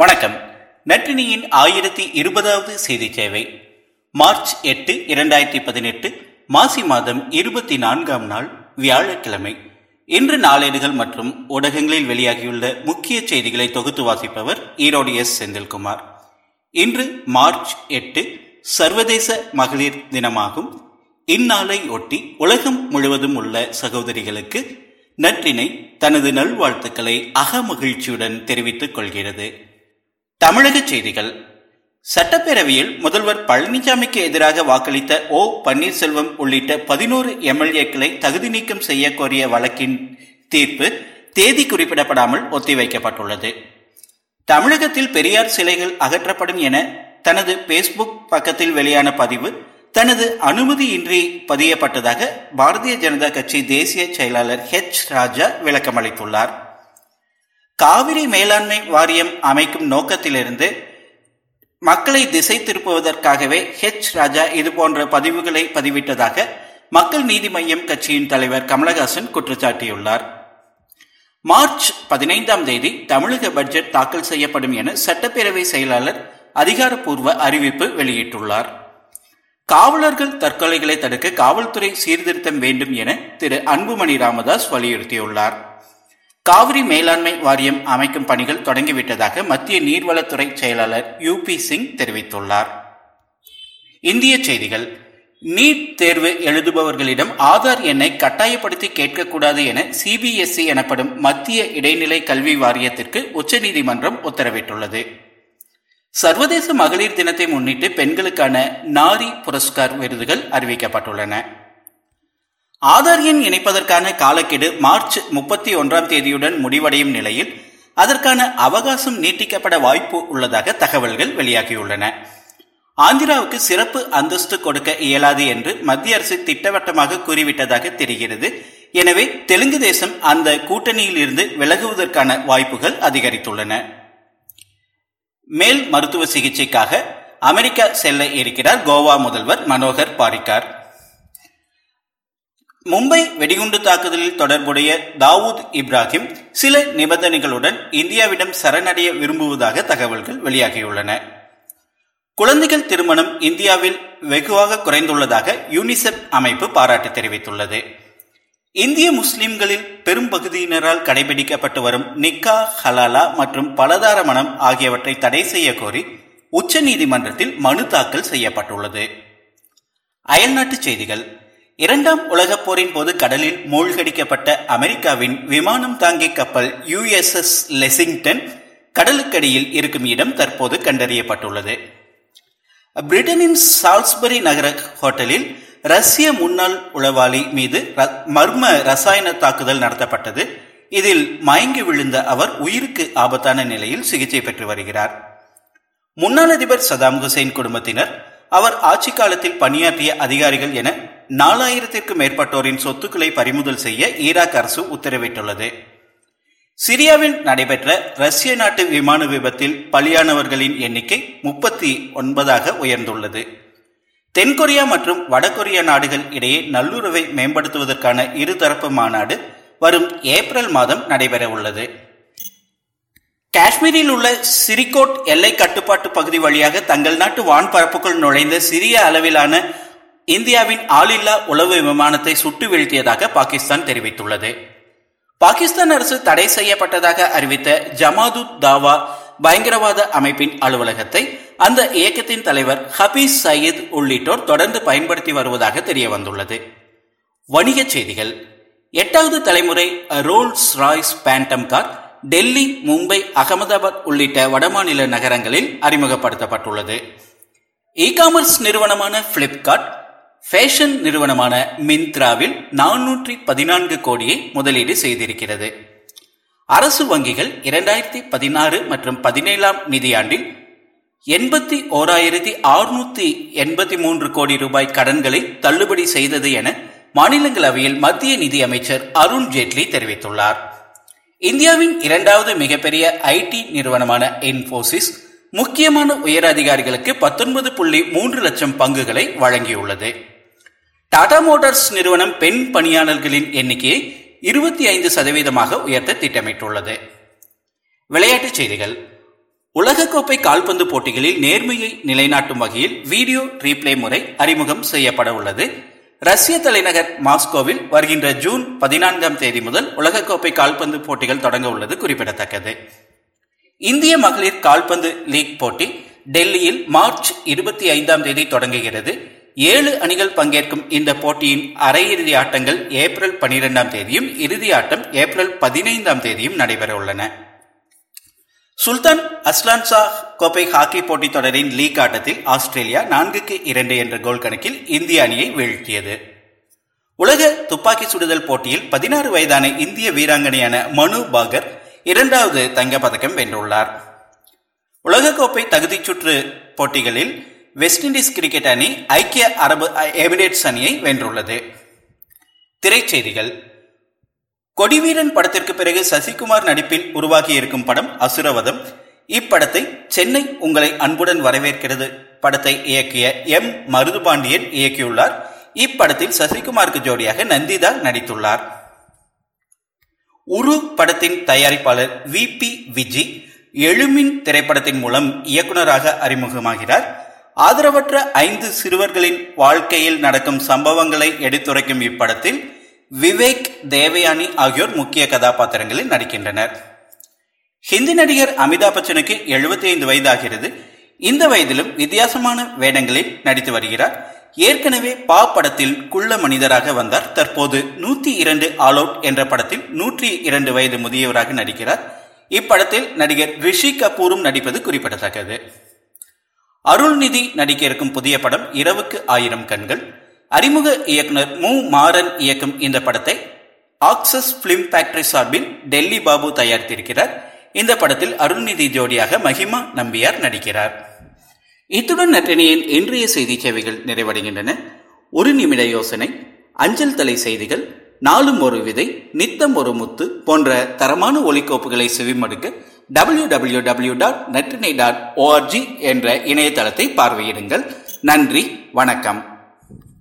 வணக்கம். நற்றினியின் ஆயிரத்தி இருபதாவது செய்தி சேவை. மார்ச் எட்டு இரண்டாயிரத்தி பதினெட்டு மாசி மாதம் இருபத்தி நான்காம் நாள் வியாழக்கிழமை. இன்று நாளேடுகள் மற்றும் ஊடகங்களில் வெளியாகியுள்ள முக்கிய செய்திகளை தொகுத்து வாசிப்பவர் ஈரோடு எஸ். செந்தில்குமார். இன்று மார்ச் எட்டு சர்வதேச மகளிர் தினமாகும். இந்நாளை ஒட்டி உலகம் முழுவதும் உள்ள சகோதரிகளுக்கு நற்றினை தனது நல்வாழ்த்துக்களை அகமகிழ்ச்சியுடன் தெரிவித்துக் கொள்கிறது. தமிழக செய்திகள். சட்டப்பேரவையில் முதல்வர் பழனிசாமிக்கு எதிராக வாக்களித்த ஓ. பன்னீர்செல்வம் உள்ளிட்ட பதினோரு எம்எல்ஏக்களை தகுதி நீக்கம் செய்ய கோரிய வழக்கின் தீர்ப்பு தேதி குறிப்பிடப்படாமல் ஒத்திவைக்கப்பட்டுள்ளது. தமிழகத்தில் பெரியார் சிலைகள் அகற்றப்படும் என தனது பேஸ்புக் பக்கத்தில் வெளியான பதிவு தனது அனுமதியின்றி பதியப்பட்டதாக பாரதிய ஜனதா கட்சி தேசிய செயலாளர் ஹெச் ராஜா விளக்கமளித்துள்ளார். காவிரி மேலாண்மை வாரியம் அமைக்கும் நோக்கத்திலிருந்து மக்களை திசை திருப்புவதற்காகவே ஹெச் ராஜா இதுபோன்ற பதிவுகளை பதிவிட்டதாக மக்கள் நீதி மய்யம் கட்சியின் தலைவர் கமலஹாசன் குற்றச்சாட்டியுள்ளார். மார்ச் பதினைந்தாம் தேதி தமிழக பட்ஜெட் தாக்கல் செய்யப்படும் என சட்டப்பேரவை செயலாளர் அதிகாரப்பூர்வ அறிவிப்பு வெளியிட்டுள்ளார். காவலர்கள் தற்கொலைகளை தடுக்க காவல்துறை சீர்திருத்தம் வேண்டும் என திரு அன்புமணி ராமதாஸ் வலியுறுத்தியுள்ளார். காவிரி மேலாண்மை வாரியம் அமைக்கும் பணிகள் தொடங்கிவிட்டதாக மத்திய நீர்வளத்துறை செயலாளர் யூ பி சிங் தெரிவித்துள்ளார். இந்திய செய்திகள். நீட் தேர்வு எழுதுபவர்களிடம் ஆதார் எண்ணை கட்டாயப்படுத்தி கேட்கக்கூடாது என சிபிஎஸ்இ எனப்படும் மத்திய இடைநிலை கல்வி வாரியத்திற்கு உச்சநீதிமன்றம் உத்தரவிட்டுள்ளது. சர்வதேச மகளிர் தினத்தை முன்னிட்டு பெண்களுக்கான நாரி புரஸ்கார் விருதுகள் அறிவிக்கப்பட்டுள்ளன. ஆதார் எண் இணைப்பதற்கான காலக்கெடு மார்ச் முப்பத்தி ஒன்றாம் தேதியுடன் முடிவடையும் நிலையில் அதற்கான அவகாசம் நீட்டிக்கப்பட வாய்ப்பு உள்ளதாக தகவல்கள் வெளியாகியுள்ளன. ஆந்திராவுக்கு சிறப்பு அந்தஸ்து கொடுக்க இயலாது என்று மத்திய அரசு திட்டவட்டமாக கூறிவிட்டதாக தெரிகிறது. எனவே தெலுங்கு தேசம் அந்த கூட்டணியில் இருந்து விலகுவதற்கான வாய்ப்புகள் அதிகரித்துள்ளன. மேல் மருத்துவ சிகிச்சைக்காக அமெரிக்கா செல்ல இருக்கிறார் கோவா முதல்வர் மனோகர் பாரிக்கார். மும்பை வெடிகுண்டு தாக்குதலில் தொடர்புடைய தாவூத் இப்ராஹிம் சில நிபந்தனைகளுடன் இந்தியாவிடம் சரணடைய விரும்புவதாக தகவல்கள் வெளியாகியுள்ளன. குழந்தைகள் திருமணம் இந்தியாவில் வெகுவாக குறைந்துள்ளதாக யூனிசெப் அமைப்பு பாராட்டு தெரிவித்துள்ளது. இந்திய முஸ்லிம்களில் பெரும் பகுதியினரால் கடைபிடிக்கப்பட்டு வரும் நிக்கா ஹலாலா மற்றும் பலதார மனம் ஆகியவற்றை தடை செய்ய கோரி உச்ச நீதிமன்றத்தில் மனு தாக்கல் செய்யப்பட்டுள்ளது. அயல்நாட்டு செய்திகள். இரண்டாம் உலகப் போரின் போது கடலில் மூழ்கடிக்கப்பட்ட அமெரிக்காவின் விமானம் தாங்கி கப்பல் யுஎஸ்எஸ் லெசிங்டன் கடலுக்கடியில் இருக்கும் இடம் தற்போது கண்டறியப்பட்டுள்ளது. பிரிட்டனின் சால்ஸ்பரி நகர ஹோட்டலில் ரஷ்ய முன்னாள் உளவாளி மீது மர்ம ரசாயன தாக்குதல் நடத்தப்பட்டது. இதில் மயங்கி விழுந்த அவர் உயிருக்கு ஆபத்தான நிலையில் சிகிச்சை பெற்று வருகிறார். முன்னாள் அதிபர் சதாம் ஹுசைன் குடும்பத்தினர் அவர் ஆட்சி காலத்தில் பணியாற்றிய அதிகாரிகள் என நாலாயிரத்திற்கும் மேற்பட்டோரின் சொத்துக்களை பறிமுதல் செய்ய ஈராக் அரசு உத்தரவிட்டுள்ளது. சிரியாவில் நடைபெற்ற ரஷ்ய நாட்டு விமான விபத்தில் பலியானவர்களின் எண்ணிக்கை முப்பத்தி ஒன்பதாக உயர்ந்துள்ளது. தென்கொரியா மற்றும் வடகொரியா நாடுகள் இடையே நல்லுறவை மேம்படுத்துவதற்கான இருதரப்பு மாநாடு வரும் ஏப்ரல் மாதம் நடைபெற உள்ளது. காஷ்மீரில் உள்ள சிரிகோட் எல்லை கட்டுப்பாட்டு பகுதி வழியாக தங்கள் நாட்டு வான்பரப்புக்குள் நுழைந்த சிறிய அளவிலான இந்தியாவின் ஆளில்லா உளவு விமானத்தை சுட்டு வீழ்த்தியதாக பாகிஸ்தான் தெரிவித்துள்ளது. பாகிஸ்தான் அரசு தடை செய்யப்பட்டதாக அறிவித்த ஜமாதுத் தாவா பயங்கரவாத அமைப்பின் அலுவலகத்தை அந்த இயக்கத்தின் தலைவர் ஹபீஸ் சயீத் உள்ளிட்டோர் தொடர்ந்து பயன்படுத்தி வருவதாக தெரிய வந்துள்ளது வணிகச் செய்திகள். எட்டாவது தலைமுறை Rolls Royce Phantom car Delhi Mumbai Ahmedabad உள்ளிட்ட வடமாநில நகரங்களில் அறிமுகப்படுத்தப்பட்டுள்ளது. இ காமர்ஸ் நிறுவனமான பிளிப்கார்ட் ஃபேஷன் நிறுவனமான மிந்த்ராவில் நானூற்றி பதினான்கு கோடியை முதலீடு செய்திருக்கிறது. அரசு வங்கிகள் இரண்டாயிரத்தி பதினாறு மற்றும் பதினேழாம் நிதியாண்டில் எண்பத்தி ஓராயிரத்தி அறுநூத்தி எண்பத்தி மூன்று கோடி ரூபாய் கடன்களை தள்ளுபடி செய்தது என மாநிலங்களவையில் மத்திய நிதி அமைச்சர் அருண் ஜேட்லி தெரிவித்துள்ளார். இந்தியாவின் இரண்டாவது மிகப்பெரிய ஐடி நிறுவனமான இன்போசிஸ் முக்கியமான உயர் அதிகாரிகளுக்கு பத்தொன்பது புள்ளி மூன்று லட்சம் பங்குகளை வழங்கியுள்ளது. டாடா மோட்டார்ஸ் நிறுவனம் பெண் பணியாளர்களின் எண்ணிக்கையை இருபத்தி ஐந்து சதவீதமாக உயர்த்த திட்டமிட்டுள்ளது. விளையாட்டுச் செய்திகள். உலகக்கோப்பை கால்பந்து போட்டிகளில் நேர்மையை நிலைநாட்டும் வகையில் வீடியோ ரீப்ளே முறை அறிமுகம் செய்யப்பட உள்ளது. ரஷ்ய தலைநகர் மாஸ்கோவில் வருகின்ற ஜூன் பதினான்காம் தேதி முதல் உலகக்கோப்பை கால்பந்து போட்டிகள் தொடங்க உள்ளது குறிப்பிடத்தக்கது. இந்திய மகளிர் கால்பந்து லீக் போட்டி டெல்லியில் மார்ச் இருபத்தி ஐந்தாம் தேதி தொடங்குகிறது. ஏழு அணிகள் பங்கேற்கும் இந்த போட்டியின் அரையிறுதி ஆட்டங்கள் ஏப்ரல் பனிரெண்டாம் தேதியும் இறுதி ஆட்டம் ஏப்ரல் பதினைந்தாம் தேதியும் நடைபெற உள்ளன. சுல்தான் அஸ்லான் ஷா கோப்பை ஹாக்கி போட்டித் தொடரின் லீக் ஆட்டத்தில் ஆஸ்திரேலியா நான்குக்கு இரண்டு என்ற கோல் கணக்கில் இந்திய அணியை வீழ்த்தியது. உலக துப்பாக்கி சுடுதல் போட்டியில் பதினாறு வயதான இந்திய வீராங்கனையான மனு பாகர் இரண்டாவது தங்கப்பதக்கம் வென்றுள்ளார். உலகக்கோப்பை தகுதிச் சுற்று போட்டிகளில் வெஸ்ட் இண்டீஸ் கிரிக்கெட் அணி ஐக்கிய அரபு எமிரேட்ஸ் அணியை வென்றுள்ளது. திரைச்செய்திகள். கொடிவீரன் படத்திற்கு பிறகு சசிகுமார் நடிப்பில் உருவாகி இருக்கும் படம் அசுரவதம். இப்படத்தை சென்னை உங்களை அன்புடன் வரவேற்கிறது. படத்தை இயக்கிய எம். மருதுபாண்டியன் இயக்கியுள்ளார். இப்படத்தில் சசிகுமாருக்கு ஜோடியாக நந்திதா நடித்துள்ளார். உரு படத்தின் தயாரிப்பாளர் வி பி விஜி எழுமின் திரைப்படத்தின் மூலம் இயக்குநராக அறிமுகமாகிறார். ஆதரவற்ற ஐந்து சிறுவர்களின் வாழ்க்கையில் நடக்கும் சம்பவங்களை எடுத்துரைக்கும் இப்படத்தில் விவேக் தேவயானி ஆகியோர் முக்கிய கதாபாத்திரங்களில் நடிக்கின்றனர். ஹிந்தி நடிகர் அமிதாப் பச்சனுக்கு எழுபத்தி ஐந்து வயதாகிறது. இந்த வயதிலும் வித்தியாசமான வேடங்களில் நடித்து வருகிறார். ஏற்கனவே பா படத்தில் குள்ள மனிதராக வந்தார். தற்போது நூத்தி இரண்டு ஆல் அவுட் என்ற படத்தில் நூற்றி இரண்டு வயது முதியவராக நடிக்கிறார். இப்படத்தில் நடிகர் ரிஷி கபூரும் நடிப்பது குறிப்பிடத்தக்கது. அருள்நிதி நடிக்க இருக்கும் புதிய படம் இரவுக்கு ஆயிரம் கண்கள். அறிமுக இயக்குனர் மு. மாறன் இயக்கும் இந்த படத்தை ஆக்சஸ் பிலிம் ஃபேக்டரி சார்பில் டெல்லி பாபு தயாரித்திருக்கிறார். இந்த படத்தில் அருள்நிதி ஜோடியாக மஹிமா நம்பியார் நடிக்கிறார். இத்துடன் நற்றினியின் இன்றைய செய்தி சேவைகள் நிறைவடைகின்றன. ஒரு நிமிட யோசனை அஞ்சல் தலை செய்திகள் நாளும் ஒரு விதை நித்தம் ஒரு முத்து போன்ற தரமான ஒலிக்கோப்புகளை செவிமடுக்க W W W dot Natrinai dot O R G என்ற இணையதளத்தை பார்வையிடுங்கள். நன்றி வணக்கம்.